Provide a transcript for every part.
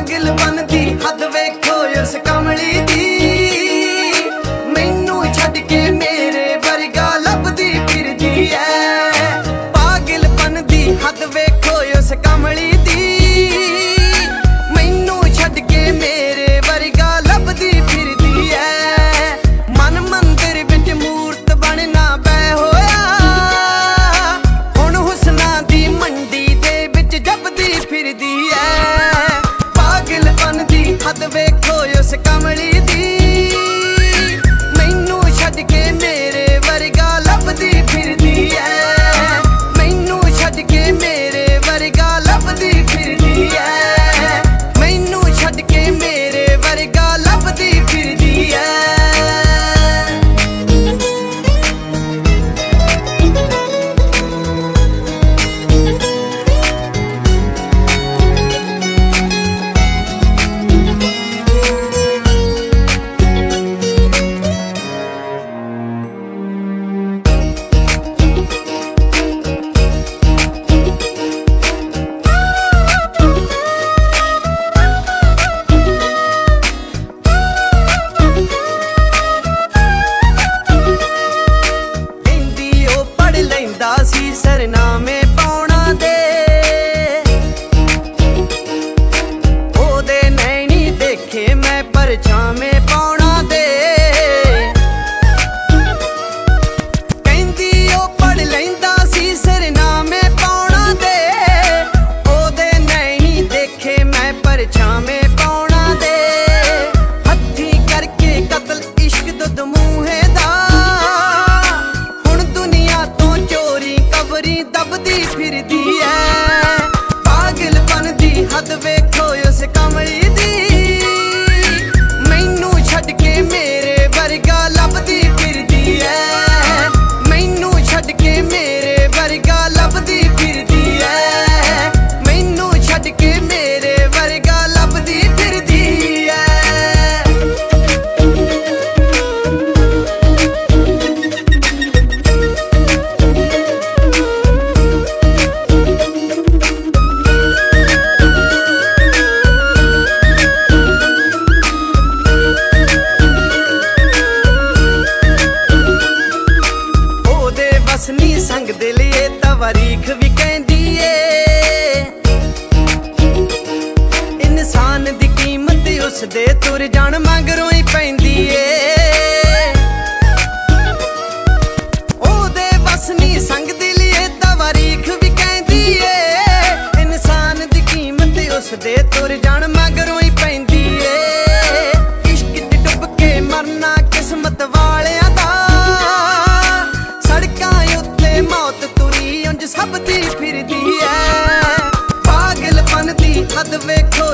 ਗਿਲ ਮਨ ਦੀ ਹੱਦ ਵੇਖੋ ਇਸ ਕਮਲੀ ਵਾਰੀਖ ਵੀ ਕਹਿੰਦੀ ਏ। ਇਨਸਾਨ ਦੀ ਕੀਮਤ ਉਸ ਦੇ ਤੁਰ ਜਾਣ ਮਗਰੋਂ ਹੀ ਪੈਂਦੀ ਏ। ਉਹਦੇ ਵਸ ਸੰਗ ਦੀ ਤਾਂ ਵਾਰੀਖ ਵੀ ਕਹਿੰਦੀ ਏ। ਇਨਸਾਨ ਦੀ ਕੀਮਤ ਉਸ ਦੇ ਤੁਰ ਜਾਣ ਮਗਰੋਂ ਹੀ ਪੈਂਦੀ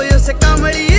eu sei que a Maria